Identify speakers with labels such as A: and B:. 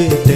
A: bebê